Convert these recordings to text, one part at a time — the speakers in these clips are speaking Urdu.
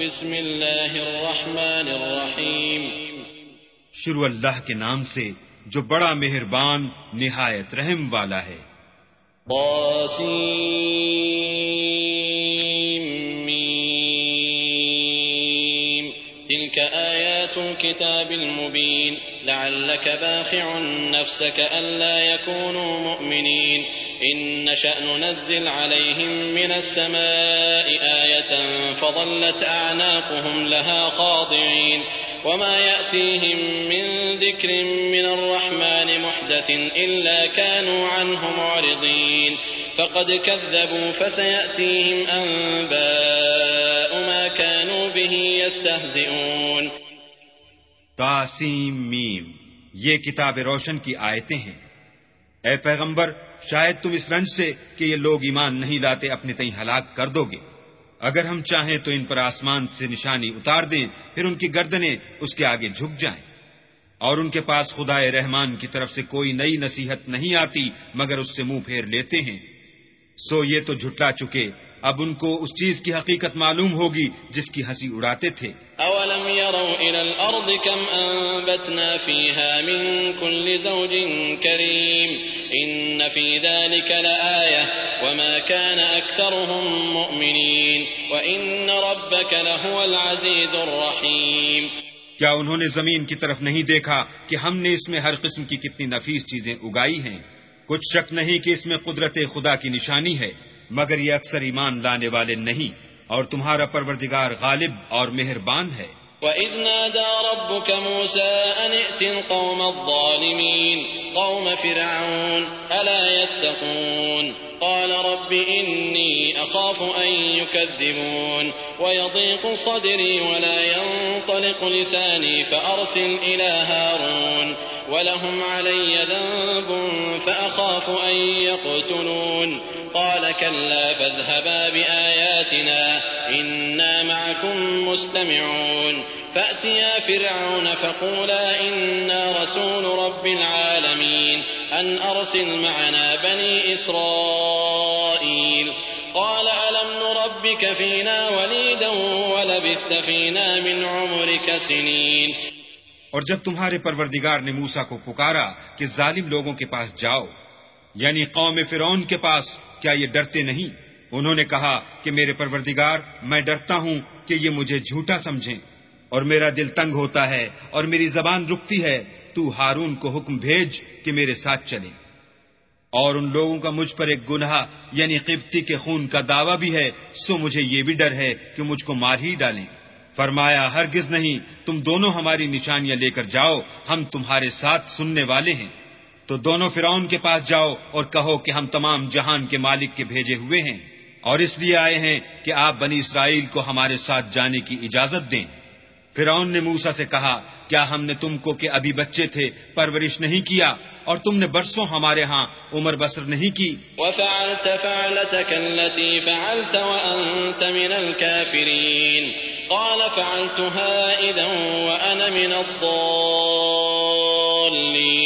بسم اللہ الرحمن الرحیم۔ شروع اللہ کے نام سے جو بڑا مہربان نہایت رحم والا ہے۔ طاسیم تلك آيات الكتاب المبين لعلك باخع نفسك ألا يكونوا مؤمنين إن ننزل عليهم من السماء آية فظلت أعناقهم لها خاضعين وما يأتيهم من ذكر من الرحمن محدث إلا كانوا عنه معرضين فقد كذبوا فسيأتيهم أنباء ما كانوا به يستهزئون تاسیم میم، یہ کتاب روشن کی آیتیں ہیں۔ اے پیغمبر، شاید تم اس رنج سے کہ یہ لوگ ایمان نہیں لاتے اپنے تئیں ہلاک کر دو گے۔ اگر ہم چاہیں تو ان پر آسمان سے نشانی اتار دیں، پھر ان کی گردنیں اس کے آگے جھک جائیں۔ اور ان کے پاس خدا رحمان کی طرف سے کوئی نئی نصیحت نہیں آتی، مگر اس سے منہ پھیر لیتے ہیں۔ سو یہ تو جھٹلا چکے۔ اب ان کو اس چیز کی حقیقت معلوم ہوگی جس کی ہنسی اڑاتے تھے۔ يروا الى الارض كم انبتنا فيها من كل زوج كريم ان في ذلك لآية وما كان اكثرهم مؤمنين وان ربك لهو العزيز الرحيم کیا انہوں نے زمین کی طرف نہیں دیکھا کہ ہم نے اس میں ہر قسم کی کتنی نفیس چیزیں اگائی ہیں؟ کچھ شک نہیں کہ اس میں قدرت خدا کی نشانی ہے، مگر یہ اکثر ایمان لانے والے نہیں، اور تمہارا پروردگار غالب اور مہربان ہے۔ وَإِذْ نَادَى رَبُّكَ مُوسَىٰ أَنِ ائْتِ الْقَوْمَ الظَّالِمِينَ قَوْمَ فِرْعَوْنَ أَلَا يَتَّقُونَ قال رب إني أخاف أن يكذبون ويضيق صدري ولا ينطلق لساني فأرسل إلى هارون ولهم علي ذنب فأخاف أن يقتلون قال كلا فاذهبا بآياتنا إنا معكم مستمعون. فأتيا فرعون فقولا إنا رسول رب العالمين أن أرسل معنا بني إسرائيل. قال ألم نربك فينا وليدا ولبثت فينا من عمرك سنين. اور جب تمہارے پروردگار نے موسا کو پکارا کہ ظالم لوگوں کے پاس جاؤ یعنی قوم فرعون کے پاس کیا یہ ڈرتے نہیں؟ انہوں نے کہا کہ میرے پروردگار، میں ڈرتا ہوں کہ یہ مجھے جھوٹا سمجھیں۔ اور میرا دل تنگ ہوتا ہے اور میری زبان رکتی ہے، تو ہارون کو حکم بھیج کہ میرے ساتھ چلے اور ان لوگوں کا مجھ پر ایک گناہ یعنی قبطی کے خون کا دعویٰ بھی ہے، سو مجھے یہ بھی ڈر ہے کہ مجھ کو مار ہی ڈالیں۔ فرمایا، ہرگز نہیں، تم دونوں ہماری نشانیاں لے کر جاؤ، ہم تمہارے ساتھ سننے والے ہیں۔ تو دونوں فرعون کے پاس جاؤ اور کہو کہ ہم تمام جہان کے مالک کے بھیجے ہوئے ہیں اور اس لیے آئے ہیں کہ آپ بنی اسرائیل کو ہمارے ساتھ جانے کی اجازت دیں۔ فرعون نے موسا سے کہا، کیا ہم نے تم کو کہ ابھی بچے تھے پرورش نہیں کیا اور تم نے برسوں ہمارے ہاں عمر بسر نہیں کی؟ وفعلت فعلتك التي فعلت وأنت من الكافرين۔ قال فعلتها إذا وأنا من الضالين۔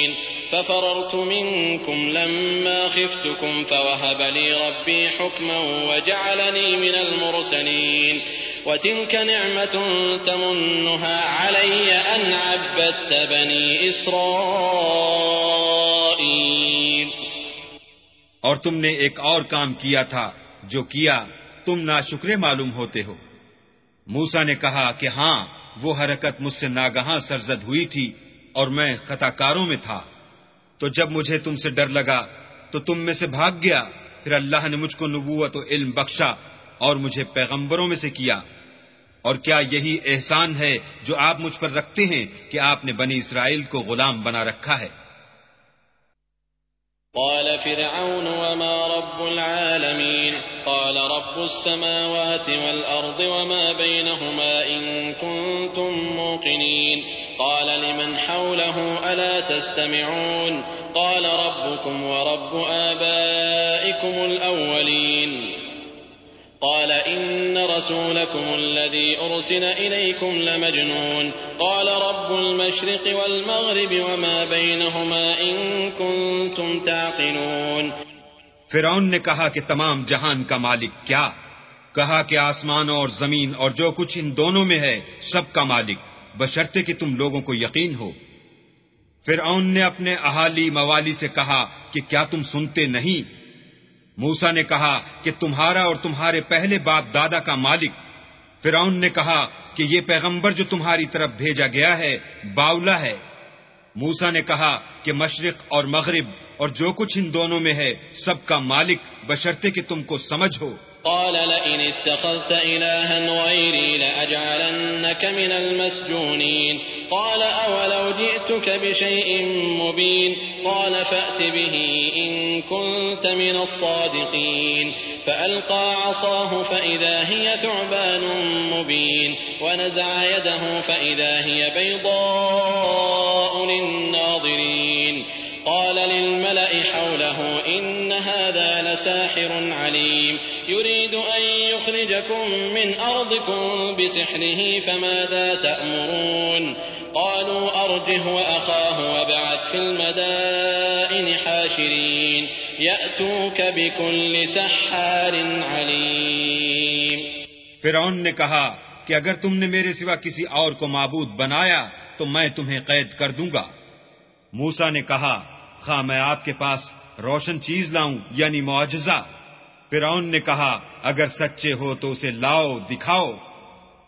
ففررت منكم لما خفتكم فوهب لي ربي حكما وجعلني من المرسلين وتلك نعمة تمنها علي أن عبدت بني إسرائيل. اور تم نے ایک اور کام کیا تھا، جو کیا تم نہ شکرے معلوم ہوتے ہو۔ موسا نے کہا کہ ہاں وہ حرکت مجھ سے ناگہاں سرزد ہوئی تھی اور میں خطا کاروں میں تھا۔ تو جب مجھے تم سے ڈر لگا تو تم میں سے بھاگ گیا، پھر اللہ نے مجھ کو نبوت و علم بخشا اور مجھے پیغمبروں میں سے کیا۔ اور کیا یہی احسان ہے جو آپ مجھ پر رکھتے ہیں کہ آپ نے بنی اسرائیل کو غلام بنا رکھا ہے؟ قال فرعون وما رب العالمين قال رب السماوات والأرض وما بينهما إن كنتم موقنين قال لمن حوله ألا تستمعون؟ قال ربكم ورب آبائكم الأولين. قال إن رسولكم الذي أرسل إليكم لمجنون. قال رب المشرق والمغرب وما بينهما إن كنتم تعقلون. فرعون نے کہا کہ تمام جہان کا مالک کیا؟ کہا کہ آسمان اور زمین اور جو کچھ ان دونوں میں ہے، سب کا مالک۔ بشرتے کہ تم لوگوں کو یقین ہو۔ پھر نے اپنے احالی موالی سے کہا کہ کیا تم سنتے نہیں؟ موسا نے کہا کہ تمہارا اور تمہارے پہلے باپ دادا کا مالک۔ فرعون نے کہا کہ یہ پیغمبر جو تمہاری طرف بھیجا گیا ہے باؤلا ہے۔ موسا نے کہا کہ مشرق اور مغرب اور جو کچھ ان دونوں میں ہے، سب کا مالک بشرتے کہ تم کو سمجھ ہو۔ قال لئن اتخذت إلها غيري لأجعلنك من المسجونين. قال أولو جئتك بشيء مبين. قال فأت به إن كنت من الصادقين. فألقى عصاه فإذا هي ثعبان مبين. ونزع يده فإذا هي بيضاء للناظرين. قال للملأ حوله إن هذا لساحر عليم. يريد أن يخرجكم من أرضكم بسحره، فماذا تأمرون؟ قالوا أرجه وأخاه وابعث في المدائن حاشرين. يأتوك بكل سحار عليم. فرعون نے کہا کہ اگر تم نے میرے سوا کسی اور کو معبود بنایا، تو میں تمہیں قید کر دوں گا۔ موسا نے کہا خواہ میں آپ کے پاس روشن چیز لاؤں یعنی معجزہ۔ فرعون نے کہا، اگر سچے ہو تو اسے لاؤ، دکھاؤ۔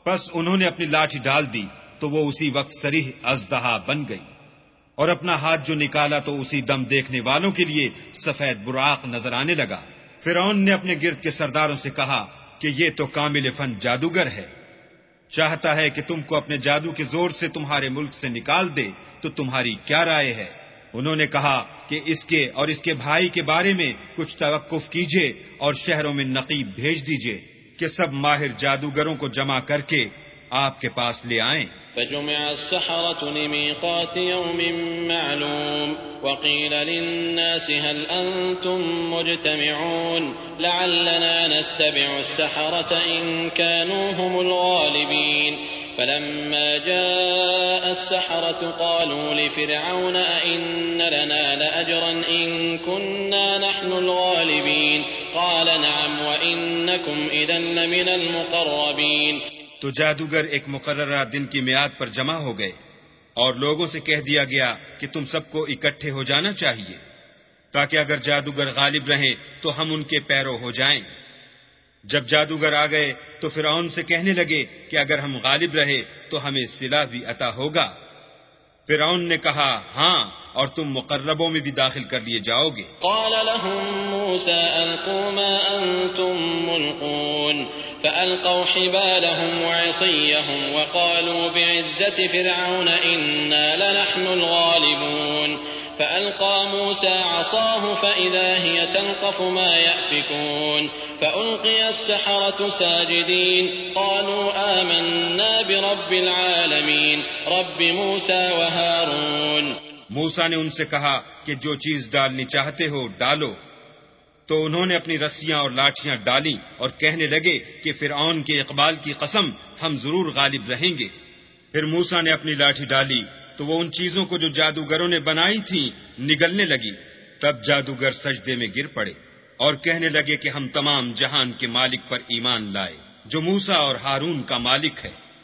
بس انہوں نے اپنی لاٹھی ڈال دی، تو وہ اسی وقت سریح ازدہا بن گئی۔ اور اپنا ہاتھ جو نکالا تو اسی دم دیکھنے والوں کے لیے سفید براق نظر آنے لگا۔ فرعون نے اپنے گرد کے سرداروں سے کہا کہ یہ تو کامل فن جادوگر ہے۔ چاہتا ہے کہ تم کو اپنے جادو کے زور سے تمہارے ملک سے نکال دے، تو تمہاری کیا رائے ہے؟ انہوں نے کہا کہ اس کے اور اس کے بھائی کے بارے میں کچھ توقف کیجیے اور شہروں میں نقیب بھیج دیجیے کہ سب ماہر جادوگروں کو جمع کر کے آپ کے پاس لے آئیں۔ فجمع السحرة لميقات يوم معلوم وقيل للناس هل أنتم مجتمعون؟ لعلنا نتبع السحرة إن كانوا هم الغالبين. فلما جاء السحرة قالوا لفرعون أئن لنا لأجرا إن كنا نحن الغالبين قال نعم وإنكم إذا لمن المقربين تو جادوگر ایک مقررہ دن کی میاد پر جمع ہو گئے اور لوگوں سے کہہ دیا گیا کہ تم سب کو اکٹھے ہو جانا چاہیے تاکہ اگر جادوگر غالب رہیں تو ہم ان کے پیرو ہو جائیں۔ جب جادوگر آ گئے تو فرعون سے کہنے لگے کہ اگر ہم غالب رہے تو ہمیں سلا بھی عطا ہوگا۔ فرعون نے کہا ہاں اور تم مقربوں میں بھی داخل کر لیے جاؤ گے۔ قال لهم موسى، القوا ما انتم ملقون. فالقوا حبالهم وعصيهم وقالوا بعزه فرعون انا لنحن الغالبون. فألقى موسى عصاه فإذا هي تلقف ما يأفكون فألقي السحرة ساجدين قالوا آمنا برب العالمين رب موسى وهارون موسا نے ان سے کہا کہ جو چیز ڈالنی چاہتے ہو ڈالو۔ تو انہوں نے اپنی رسیاں اور لاٹیاں ڈالی اور کہنے لگے کہ فرعون کے اقبال کی قسم ہم ضرور غالب رہیں گے۔ پھر موسا نے اپنی لاٹھی ڈالی۔ تو وہ ان چیزوں کو جو جادوگروں نے بنائی تھی نگلنے لگی۔ تب جادوگر سجدے میں گر پڑے اور کہنے لگے کہ ہم تمام جہان کے مالک پر ایمان لائے، جو موسا اور ہارون کا مالک ہے۔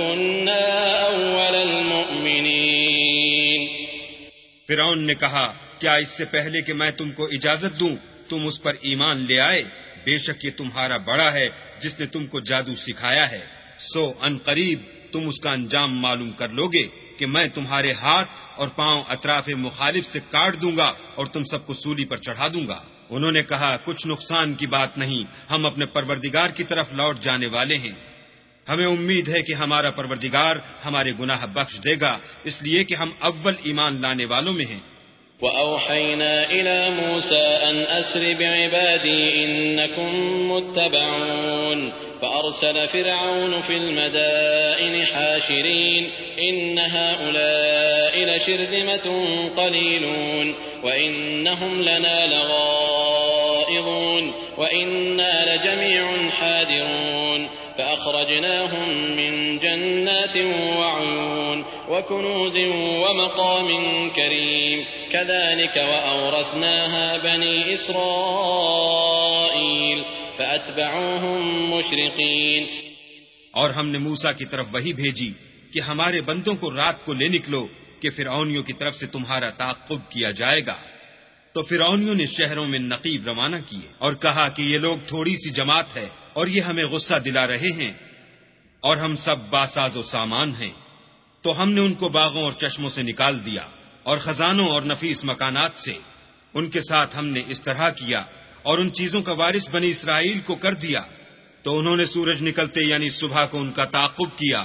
كنا أول المؤمنين. فرعون نے کہا، کیا اس سے پہلے کہ میں تم کو اجازت دوں؟ تم اس پر ایمان لے آئے؟ بے شک یہ تمہارا بڑا ہے، جس نے تم کو جادو سکھایا ہے۔ سو ان قریب، تم اس کا انجام معلوم کر لو گے کہ میں تمہارے ہاتھ اور پاؤں اطراف مخالف سے کاٹ دوں گا اور تم سب کو سولی پر چڑھا دوں گا۔ انہوں نے کہا، کچھ نقصان کی بات نہیں، ہم اپنے پروردگار کی طرف لوٹ جانے والے ہیں۔ ہمیں امید ہے کہ ہمارا پروردگار ہمارے گناہ بخش دے گا، اس لیے کہ ہم اول ایمان لانے والوں میں ہیں۔ وأوحينا إلى موسى أن أسر بعبادي إنكم متبعون۔ فأرسل فرعون في المدائن حاشرين۔ إن هؤلاء لشرذمة قليلون۔ وإنهم لنا لغائظون۔ وإنا لجميع حاذرون۔ فأخرجناهم من جنات وعيون وكنوز ومقام كريم. كذلك وأورثناها بني إسرائيل فأتبعوهم مشرقين. اور ہم نے موسا کی طرف وہی بھیجی کہ ہمارے بندوں کو رات کو لے نکلو کہ فرعونیوں کی طرف سے تمہارا تعقب کیا جائے گا۔ تو فرعونیوں نے شہروں میں نقیب روانہ کیے اور کہا کہ یہ لوگ تھوڑی سی جماعت ہے اور یہ ہمیں غصہ دلا رہے ہیں اور ہم سب باساز و سامان ہیں۔ تو ہم نے ان کو باغوں اور چشموں سے نکال دیا اور خزانوں اور نفیس مکانات سے ان کے ساتھ ہم نے اس طرح کیا اور ان چیزوں کا وارث بنی اسرائیل کو کر دیا۔ تو انہوں نے سورج نکلتے یعنی صبح کو ان کا تعقب کیا۔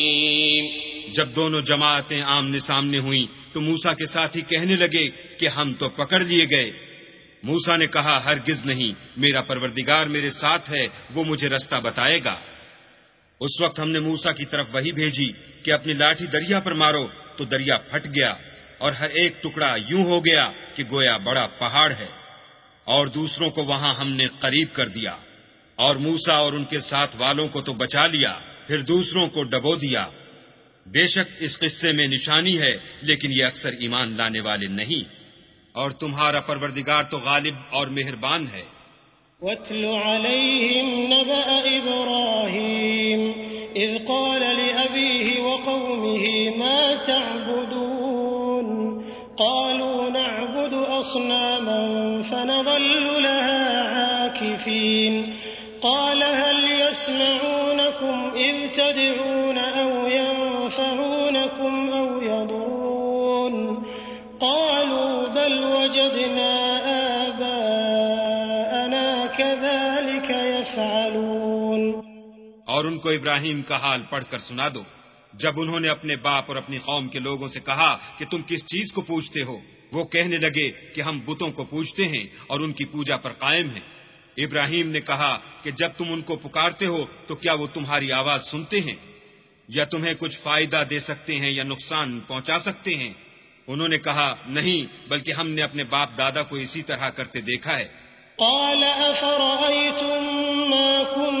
جب دونوں جماعتیں آمنے سامنے ہوئیں تو موسا کے ساتھ ہی کہنے لگے کہ ہم تو پکڑ لیے گئے۔ موسا نے کہا، ہرگز نہیں، میرا پروردگار میرے ساتھ ہے، وہ مجھے رستہ بتائے گا۔ اس وقت ہم نے موسا کی طرف وہی بھیجی کہ اپنی لاٹھی دریا پر مارو، تو دریا پھٹ گیا اور ہر ایک ٹکڑا یوں ہو گیا کہ گویا بڑا پہاڑ ہے۔ اور دوسروں کو وہاں ہم نے قریب کر دیا۔ اور موسا اور ان کے ساتھ والوں کو تو بچا لیا، پھر دوسروں کو ڈبو دیا۔ بے شک اس قصے میں نشانی ہے، لیکن یہ اکثر ایمان لانے والے نہیں۔ اور تمہارا پروردگار تو غالب اور مہربان ہے۔ واتل عليهم نبأ إبراهيم، إذ قال لأبيه وقومه ما تعبدون؟ قالوا نعبد أصناما فنظل لها عاكفين۔ قال هل يسمعونكم إذ تدعون؟ اور ان کو ابراہیم کا حال پڑھ کر سنا دو۔ جب انہوں نے اپنے باپ اور اپنی قوم کے لوگوں سے کہا کہ تم کس چیز کو پوچھتے ہو، وہ کہنے لگے کہ ہم بتوں کو پوچھتے ہیں اور ان کی پوجا پر قائم ہیں۔ ابراہیم نے کہا کہ جب تم ان کو پکارتے ہو تو کیا وہ تمہاری آواز سنتے ہیں؟ یا تمہیں کچھ فائدہ دے سکتے ہیں یا نقصان پہنچا سکتے ہیں؟ انہوں نے کہا، نہیں، بلکہ ہم نے اپنے باپ دادا کو اسی طرح کرتے دیکھا ہے۔ قال ما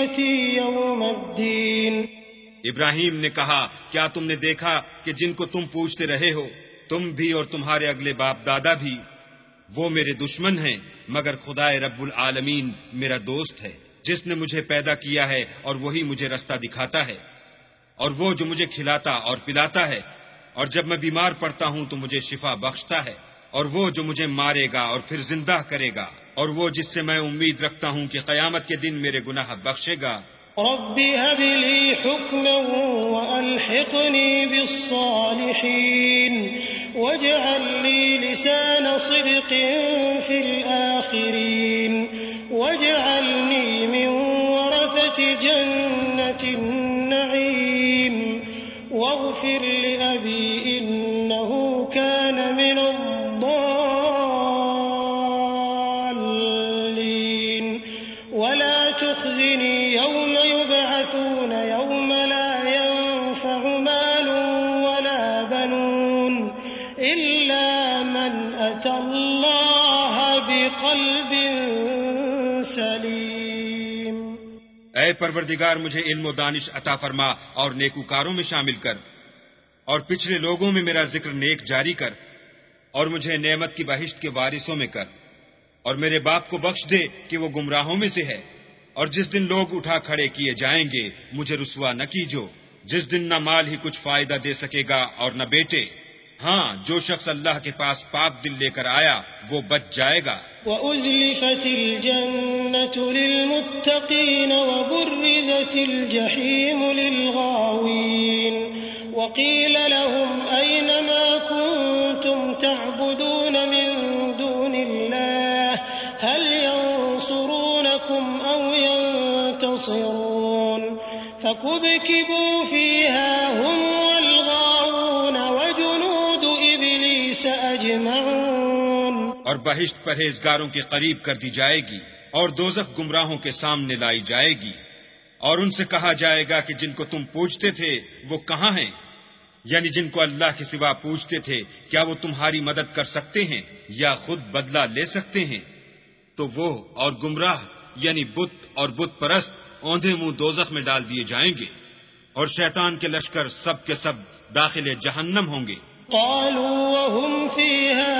خطيئتي يوم الدين ابراہیم نے کہا، کیا تم نے دیکھا کہ جن کو تم پوچھتے رہے ہو، تم بھی اور تمہارے اگلے باپ دادا بھی۔ وہ میرے دشمن ہیں، مگر خدا رب العالمین میرا دوست ہے، جس نے مجھے پیدا کیا ہے اور وہی مجھے رستہ دکھاتا ہے۔ اور وہ جو مجھے کھلاتا اور پلاتا ہے، اور جب میں بیمار پڑتا ہوں تو مجھے شفا بخشتا ہے، اور وہ جو مجھے مارے گا اور پھر زندہ کرے گا۔ اور وہ جس سے میں امید رکھتا ہوں کہ قیامت کے دن میرے گناہ بخشے گا۔ رب هب لي حكما وألحقني بالصالحين واجعل لي لسان صدق في الآخرين واجعلني من ورثة جنة النعيم واغفر لأبي سليم اے پروردگار، مجھے علم و دانش عطا فرما اور نیکوکاروں میں شامل کر، اور پچھلے لوگوں میں میرا ذکر نیک جاری کر، اور مجھے نعمت کی بہشت کے وارثوں میں کر، اور میرے باپ کو بخش دے کہ وہ گمراہوں میں سے ہے، اور جس دن لوگ اٹھا کھڑے کیے جائیں گے، مجھے رسوا نہ کیجو، جس دن نہ مال ہی کچھ فائدہ دے سکے گا اور نہ بیٹے۔ ہاں جو شخص اللہ کے پاس پاک دل لے کر آیا، وہ بچ جائے گا۔ وأزلفت الجنة للمتقين وبرزت الجحيم للغاوين وقيل لهم أين ما كنتم تعبدون من دون الله هل ينصرونكم أو ينتصرون فكبكبوا فيها اور بہشت پرہیزگاروں کے قریب کر دی جائے گی اور دوزخ گمراہوں کے سامنے لائی جائے گی۔ اور ان سے کہا جائے گا کہ جن کو تم پوچھتے تھے، وہ کہاں ہیں؟ یعنی جن کو اللہ کے سوا پوچھتے تھے، کیا وہ تمہاری مدد کر سکتے ہیں یا خود بدلہ لے سکتے ہیں؟ تو وہ اور گمراہ یعنی بت اور بت پرست اوندے منہ دوزخ میں ڈال دیے جائیں گے اور شیطان کے لشکر سب کے سب داخل جہنم ہوں گے۔ قالوا وهم فيها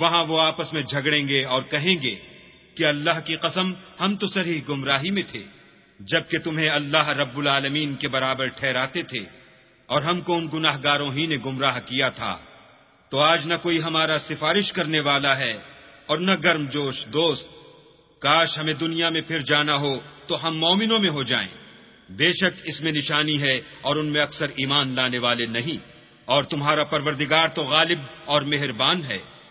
وہاں وہ آپس میں جھگڑیں گے اور کہیں گے کہ اللہ کی قسم ہم تو سری گمراہی میں تھے، جبکہ تمہیں اللہ رب العالمین کے برابر ٹھہراتے تھے اور ہم کو ان گناہ گاروں ہی نے گمراہ کیا تھا۔ تو آج نہ کوئی ہمارا سفارش کرنے والا ہے اور نہ گرم جوش دوست۔ کاش ہمیں دنیا میں پھر جانا ہو تو ہم مومنوں میں ہو جائیں۔ بے شک اس میں نشانی ہے اور ان میں اکثر ایمان لانے والے نہیں۔ اور تمہارا پروردگار تو غالب اور مہربان ہے۔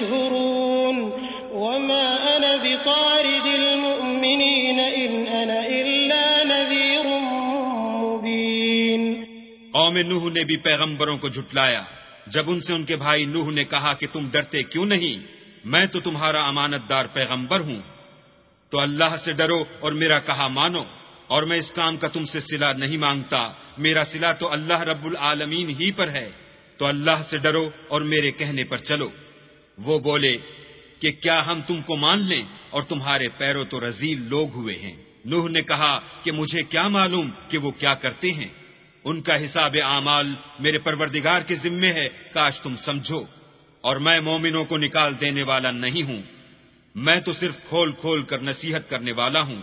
تشعرون وما أنا بطارد المؤمنين إن أنا إلا نذير مبين. قوم نوح نے بھی پیغمبروں کو جھٹلایا۔ جب ان سے ان کے بھائی نوح نے کہا کہ تم ڈرتے کیوں نہیں؟ میں تو تمہارا امانت دار پیغمبر ہوں۔ تو اللہ سے ڈرو اور میرا کہا مانو۔ اور میں اس کام کا تم سے سلا نہیں مانگتا۔ میرا سلا تو اللہ رب العالمین ہی پر ہے۔ تو اللہ سے ڈرو اور میرے کہنے پر چلو۔ وہ بولے کہ کیا ہم تم کو مان لیں اور تمہارے پیروں تو رزیل لوگ ہوئے ہیں؟ نوح نے کہا کہ مجھے کیا معلوم کہ وہ کیا کرتے ہیں؟ ان کا حساب اعمال میرے پروردگار کے ذمے ہے، کاش تم سمجھو۔ اور میں مومنوں کو نکال دینے والا نہیں ہوں۔ میں تو صرف کھول کھول کر نصیحت کرنے والا ہوں۔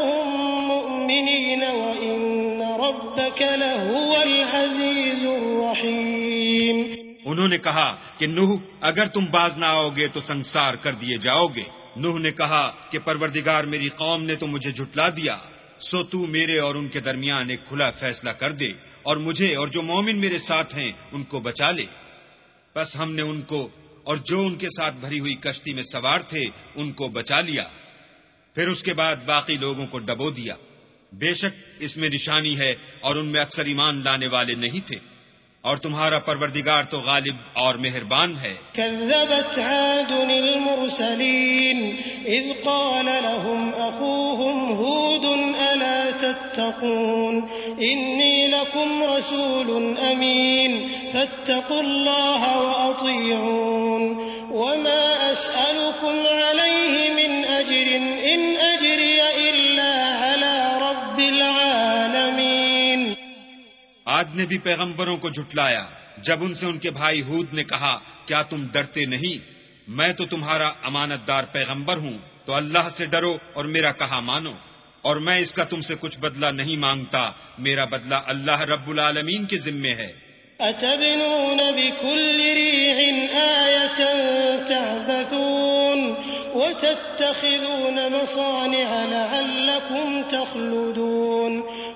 انہوں نے کہا کہ نوح، اگر تم باز نہ آؤ گے تو سنسار کر دیے جاؤ گے۔ نوح نے کہا کہ پروردگار میری قوم نے تو مجھے جھٹلا دیا۔ سو تو میرے اور ان کے درمیان ایک کھلا فیصلہ کر دے اور مجھے اور جو مومن میرے ساتھ ہیں ان کو بچا لے۔ بس ہم نے ان کو اور جو ان کے ساتھ بھری ہوئی کشتی میں سوار تھے ان کو بچا لیا۔ پھر اس کے بعد باقی لوگوں کو ڈبو دیا۔ بے شک اس میں نشانی ہے اور ان میں اکثر ایمان لانے والے نہیں تھے۔ اور تمہارا پروردگار تو غالب اور مہربان ہے۔ كذبت عاد المرسلين إذ قال لهم أخوهم هود ألا تتقون إني لكم رسول أمين فاتقوا الله وأطيعون وما أسألكم عليه آج نے بھی پیغمبروں کو جھٹلایا۔ جب ان سے ان کے بھائی ہود نے کہا، کیا تم ڈرتے نہیں؟ میں تو تمہارا امانت دار پیغمبر ہوں، تو اللہ سے ڈرو اور میرا کہا مانو۔ اور میں اس کا تم سے کچھ بدلہ نہیں مانگتا، میرا بدلہ اللہ رب العالمین کے ذمے ہے۔ أتبنون بكل ريع آية تعبثون وتتخذون مصانع لعلكم تخلدون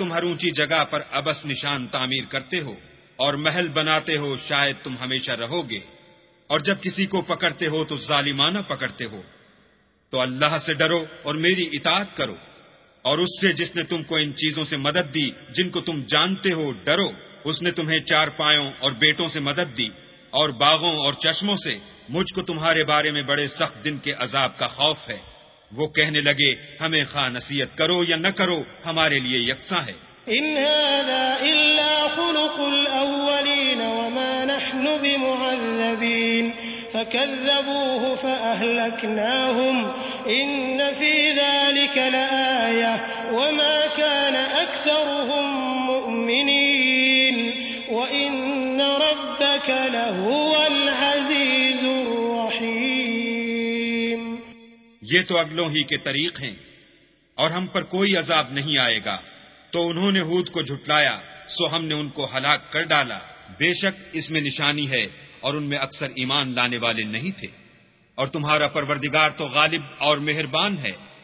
تم ہر اونچی جگہ پر ابس نشان تعمیر کرتے ہو اور محل بناتے ہو، شاید تم ہمیشہ رہو گے۔ اور جب کسی کو پکڑتے ہو تو ظالمانہ پکڑتے ہو۔ تو اللہ سے ڈرو اور میری اطاعت کرو۔ اور اس سے جس نے تم کو ان چیزوں سے مدد دی، جن کو تم جانتے ہو، ڈرو۔ اس نے تمہیں چار پایوں اور بیٹوں سے مدد دی اور باغوں اور چشموں سے۔ مجھ کو تمہارے بارے میں بڑے سخت دن کے عذاب کا خوف ہے۔ وہ کہنے لگے، ہمیں خواہ نصیحت کرو یا نہ کرو، ہمارے لیے یکساں ہے۔ إن هذا إلا خلق الأولين وما نحن بمعذبين فكذبوه فأهلكناهم إن في ذلك لآية وما كان أكثرهم مؤمنين وإن ربك لهو یہ تو اگلوں ہی کے طریق ہیں۔ اور ہم پر کوئی عذاب نہیں آئے گا۔ تو انہوں نے ہود کو جھٹلایا، سو ہم نے ان کو ہلاک کر ڈالا۔ بے شک اس میں نشانی ہے اور ان میں اکثر ایمان لانے والے نہیں تھے۔ اور تمہارا پروردگار تو غالب اور مہربان ہے۔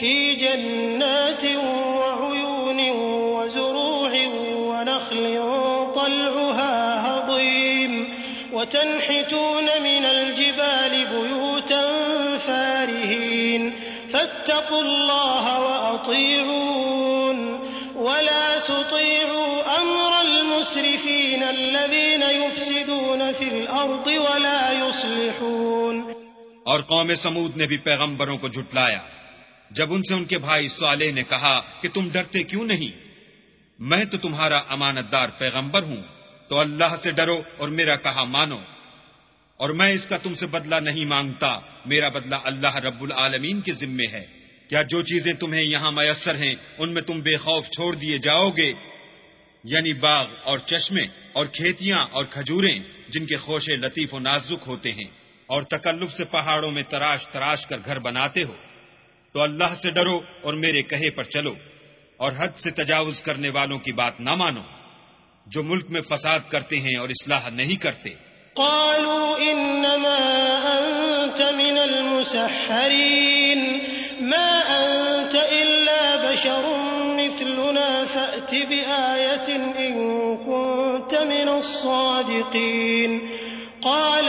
في جنات وعيون وزروع ونخل طلعها هضيم وتنحتون من الجبال بيوتا فارهين فاتقوا الله وأطيعون ولا تطيعوا أمر المسرفين الذين يفسدون في الأرض ولا يصلحون اور قوم سمود نے بھی پیغمبروں کو جھٹلایا۔ جب ان سے ان کے بھائی صالح نے کہا کہ تم ڈرتے کیوں نہیں؟ میں تو تمہارا امانت دار پیغمبر ہوں، تو اللہ سے ڈرو اور میرا کہا مانو۔ اور میں اس کا تم سے بدلہ نہیں مانگتا، میرا بدلہ اللہ رب العالمین کے ذمے ہے۔ کیا جو چیزیں تمہیں یہاں میسر ہیں، ان میں تم بے خوف چھوڑ دیے جاؤ گے؟ یعنی باغ اور چشمے اور کھیتیاں اور کھجوریں، جن کے خوشے لطیف و نازک ہوتے ہیں، اور تکلف سے پہاڑوں میں تراش تراش کر گھر بناتے ہو۔ تو اللہ سے ڈرو اور میرے کہے پر چلو اور حد سے تجاوز کرنے والوں کی بات نہ مانو جو ملک میں فساد کرتے ہیں اور اصلاح نہیں کرتے۔ قالوا انما انت من المسحرين، ما انت الا بشر مثلنا فات بايه ان كنت من الصادقين۔ قال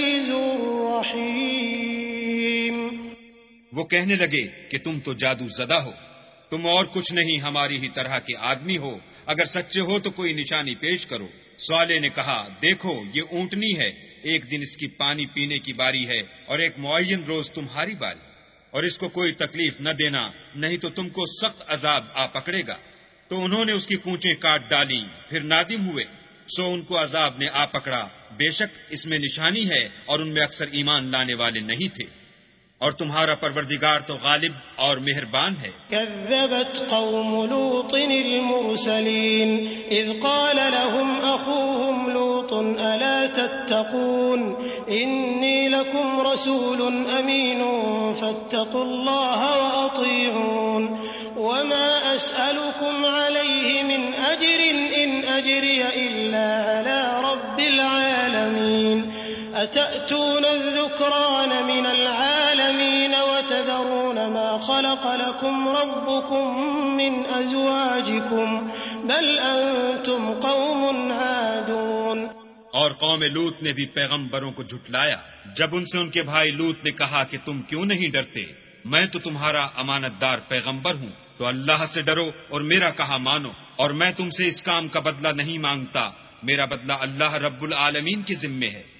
کہنے لگے کہ تم تو جادو زدہ ہو۔ تم اور کچھ نہیں، ہماری ہی طرح کے آدمی ہو۔ اگر سچے ہو تو کوئی نشانی پیش کرو۔ سوالے نے کہا، دیکھو، یہ اونٹنی ہے۔ ایک دن اس کی پانی پینے کی باری ہے اور ایک معین روز تمہاری باری۔ اور اس کو کوئی تکلیف نہ دینا، نہیں تو تم کو سخت عذاب آ پکڑے گا۔ تو انہوں نے اس کی کونچیں کاٹ ڈالی، پھر نادم ہوئے۔ سو ان کو عذاب نے آ پکڑا۔ بے شک اس میں نشانی ہے اور ان میں اکثر ایمان لانے والے نہیں تھے۔ اور تمہارا پروردگار تو غالب اور مہربان ہے۔ كذبت قوم لوط المرسلين إذ قال لهم أخوهم لوط ألا تتقون؟ إني لكم رسول أمين فاتقوا الله وأطيعون. وما أسألكم عليه من أجر إن أجري إلا على أتأتون الذكران من العالمين وتذرون ما خلق لكم ربكم من أزواجكم بل أنتم قوم عادون اور قوم لوت نے بھی پیغمبروں کو جھٹلایا۔ جب ان سے ان کے بھائی لوت نے کہا کہ تم کیوں نہیں ڈرتے؟ میں تو تمہارا امانت دار پیغمبر ہوں۔ تو اللہ سے ڈرو اور میرا کہا مانو۔ اور میں تم سے اس کام کا بدلہ نہیں مانگتا۔ میرا بدلہ اللہ رب العالمین کے ذمے ہے۔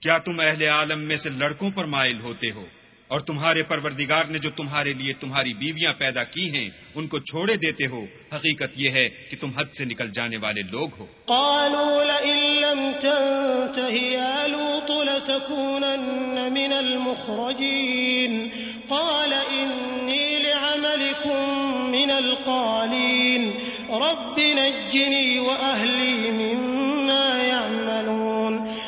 کیا تم اہل عالم میں سے لڑکوں پر مائل ہوتے ہو؟ اور تمہارے پروردگار نے جو تمہارے لیے تمہاری بیویاں پیدا کی ہیں، ان کو چھوڑے دیتے ہو؟ حقیقت یہ ہے کہ تم حد سے نکل جانے والے لوگ ہو۔ قالوا لئن لم تنته يا لوط لتكونن من المخرجين. قال إني لعملكم من القالين. رب نجني وأهلي مما يعملون.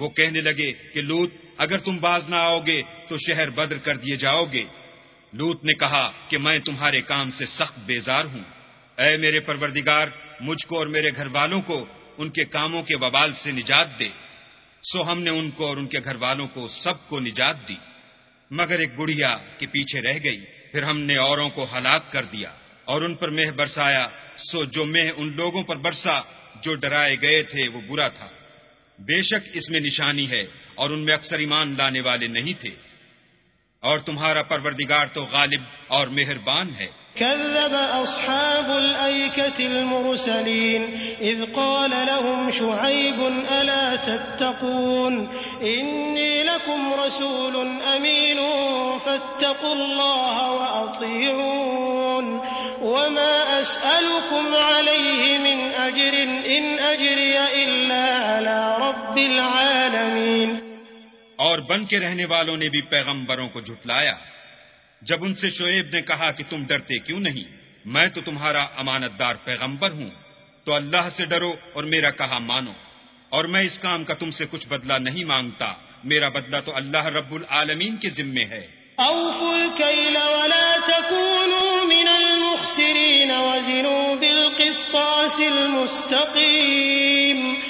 وہ کہنے لگے کہ لوت، اگر تم باز نہ آؤ گے تو شہر بدر کر دیے جاؤ گے لوت نے کہا کہ میں تمہارے کام سے سخت بیزار ہوں۔ اے میرے پروردگار، مجھ کو اور میرے گھر والوں کو ان کے کاموں کے وبال سے نجات دے۔ سو ہم نے ان کو اور ان کے گھر والوں کو سب کو نجات دی۔ مگر ایک بڑھیا کے پیچھے رہ گئی۔ پھر ہم نے اوروں کو ہلاک کر دیا اور ان پر مہ برسایا۔ سو جو مہ ان لوگوں پر برسا، جو ڈرائے گئے تھے، وہ برا تھا۔ بے شک اس میں نشانی ہے اور ان میں اکثر ایمان لانے والے نہیں تھے۔ اور تمہارا پروردگار تو غالب اور مہربان ہے۔ كذب أصحاب الأيكة المرسلين إذ قال لهم شعيب ألا تتقون؟ إني لكم رسول أمين فاتقوا الله وأطيعون. وما أسألكم عليه من أجر إن أجري إلا رب العالمين اور بن کے رہنے والوں نے بھی پیغمبروں کو جھٹلایا۔ جب ان سے شعیب نے کہا کہ تم ڈرتے کیوں نہیں؟ میں تو تمہارا امانت دار پیغمبر ہوں۔ تو اللہ سے ڈرو اور میرا کہا مانو۔ اور میں اس کام کا تم سے کچھ بدلہ نہیں مانگتا۔ میرا بدلہ تو اللہ رب العالمین کے ذمے ہے۔ الكيل ولا تكونوا من المخسرين وزنوا بالقسطاس المستقيم۔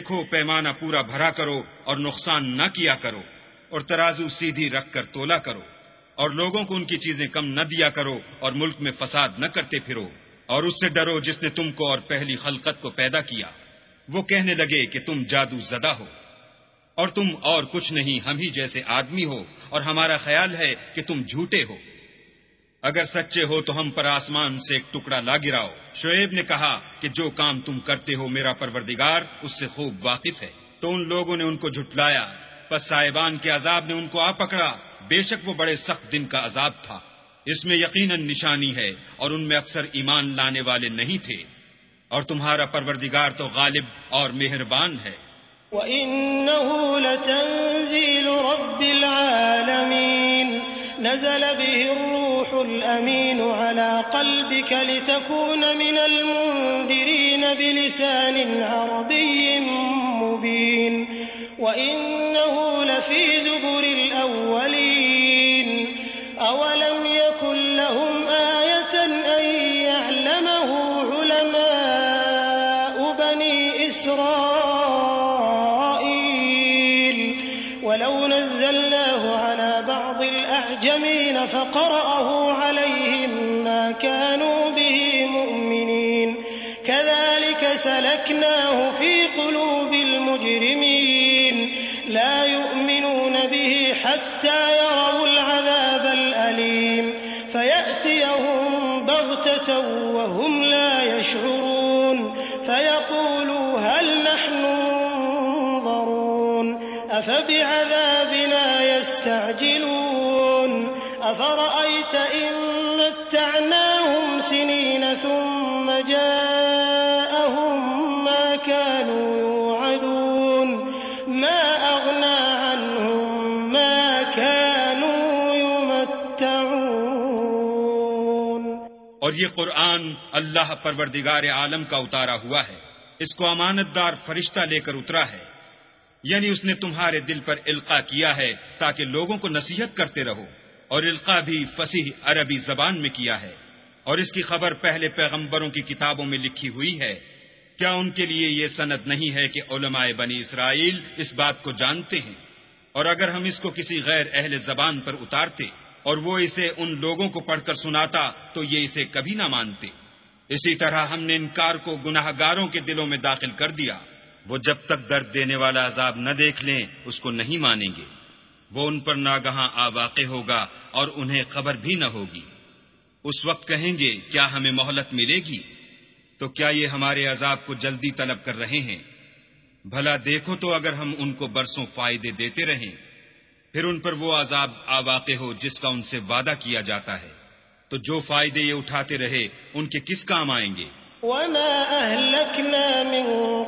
دیکھو، پیمانہ پورا بھرا کرو اور نقصان نہ کیا کرو اور ترازو سیدھی رکھ کر تولا کرو اور لوگوں کو ان کی چیزیں کم نہ دیا کرو اور ملک میں فساد نہ کرتے پھرو اور اس سے ڈرو جس نے تم کو اور پہلی خلقت کو پیدا کیا۔ وہ کہنے لگے کہ تم جادو زدہ ہو اور تم اور کچھ نہیں، ہم ہی جیسے آدمی ہو اور ہمارا خیال ہے کہ تم جھوٹے ہو۔ اگر سچے ہو تو ہم پر آسمان سے ایک ٹکڑا لا گراؤ۔ شعیب نے کہا کہ جو کام تم کرتے ہو میرا پروردگار، اس سے خوب واقف ہے۔ تو ان لوگوں نے ان کو جھٹلایا۔ پس صاحبان کے عذاب نے ان کو آ پکڑا۔ بے شک وہ بڑے سخت دن کا عذاب تھا۔ اس میں یقیناً نشانی ہے اور ان میں اکثر ایمان لانے والے نہیں تھے۔ اور تمہارا پروردگار تو غالب اور مہربان ہے۔ وَإِنَّهُ لَتَنزِيلُ رَبِّ الْعَالَمِينَ۔ نزل به الروح الأمين على قلبك لتكون من المنذرين بلسان عربي مبين وإنه لفي زبر يستعجلون. أفرأيت إن متعناهم سنين ثم جاءهم ما كانوا يوعدون. ما أغنى عنهم ما كانوا يمتعون. اور یہ قرآن اللہ پروردگار عالم کا اتارا ہوا ہے۔ اس کو امانت دار فرشتہ لے کر اترا ہے۔ یعنی اس نے تمہارے دل پر القا کیا ہے تاکہ لوگوں کو نصیحت کرتے رہو اور القا بھی فصیح عربی زبان میں کیا ہے اور اس کی خبر پہلے پیغمبروں کی کتابوں میں لکھی ہوئی ہے۔ کیا ان کے لیے یہ سند نہیں ہے کہ علماء بنی اسرائیل اس بات کو جانتے ہیں؟ اور اگر ہم اس کو کسی غیر اہل زبان پر اتارتے اور وہ اسے ان لوگوں کو پڑھ کر سناتا تو یہ اسے کبھی نہ مانتے۔ اسی طرح ہم نے انکار کو گناہ گاروں کے دلوں میں داخل کر دیا۔ وہ جب تک درد دینے والا عذاب نہ دیکھ لیں، اس کو نہیں مانیں گے۔ وہ ان پر ناگہاں آ واقع ہوگا اور انہیں خبر بھی نہ ہوگی۔ اس وقت کہیں گے، کیا ہمیں مہلت ملے گی؟ تو کیا یہ ہمارے عذاب کو جلدی طلب کر رہے ہیں؟ بھلا دیکھو تو اگر ہم ان کو برسوں فائدے دیتے رہیں۔ پھر ان پر وہ عذاب آ واقع ہو جس کا ان سے وعدہ کیا جاتا ہے۔ تو جو فائدے یہ اٹھاتے رہے، ان کے کس کام آئیں گے؟ وما أهلكنا من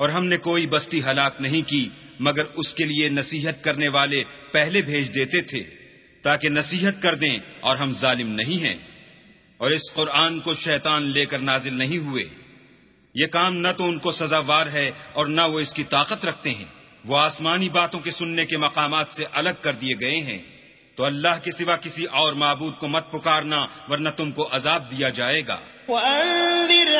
اور ہم نے کوئی بستی ہلاک نہیں کی، مگر اس کے لیے نصیحت کرنے والے پہلے بھیج دیتے تھے، تاکہ نصیحت کر دیں اور ہم ظالم نہیں ہیں۔ اور اس قرآن کو شیطان لے کر نازل نہیں ہوئے۔ یہ کام نہ تو ان کو سزاوار ہے اور نہ وہ اس کی طاقت رکھتے ہیں۔ وہ آسمانی باتوں کے سننے کے مقامات سے الگ کر دیے گئے ہیں۔ تو اللہ کے سوا کسی اور معبود کو مت پکارنا، ورنہ تم کو عذاب دیا جائے گا۔ وأنذر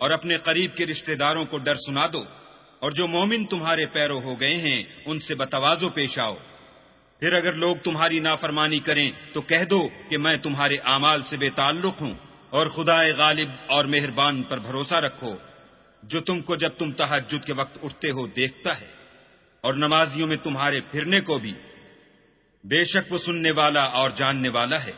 اور اپنے قریب کے رشتہ داروں کو ڈر سنا دو، اور جو مومن تمہارے پیرو ہو گئے ہیں، ان سے بتوازو پیش آؤ۔ پھر اگر لوگ تمہاری نافرمانی کریں، تو کہہ دو کہ میں تمہارے اعمال سے بے تعلق ہوں، اور خدا غالب اور مہربان پر بھروسہ رکھو، جو تم کو جب تم تحجد کے وقت اٹھتے ہو دیکھتا ہے، اور نمازیوں میں تمہارے پھرنے کو بھی۔ بے شک وہ سننے والا اور جاننے والا ہے۔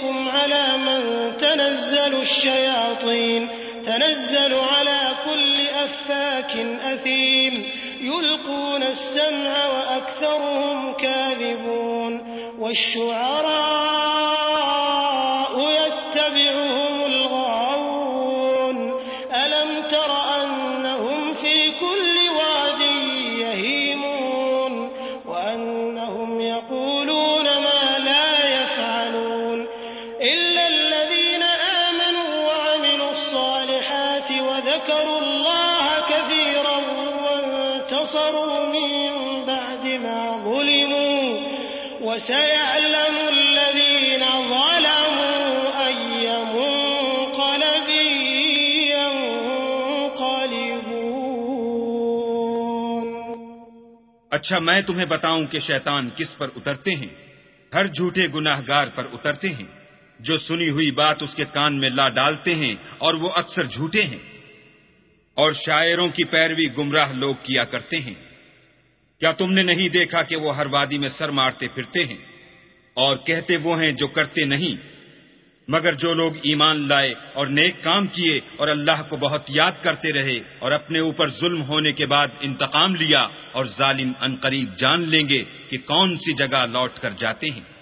هل أنبئكم على من تنزل الشياطين، تنزل على كل أفاك أثيم، يلقون السمع وأكثرهم كاذبون، والشعراء وسيعلم الذين ظلموا اچھا میں تمہیں بتاؤں کہ شیطان کس پر اترتے ہیں؟ ہر جھوٹے گناہ گار پر اترتے ہیں۔ جو سنی ہوئی بات اس کے کان میں لا ڈالتے ہیں اور وہ اکثر جھوٹے ہیں۔ اور شاعروں کی پیروی گمراہ لوگ کیا کرتے ہیں؟ کیا تم نے نہیں دیکھا کہ وہ ہر وادی میں سر مارتے پھرتے ہیں اور کہتے وہ ہیں جو کرتے نہیں؟ مگر جو لوگ ایمان لائے اور نیک کام کیے اور اللہ کو بہت یاد کرتے رہے اور اپنے اوپر ظلم ہونے کے بعد انتقام لیا اور ظالم انقریب جان لیں گے کہ کون سی جگہ لوٹ کر جاتے ہیں۔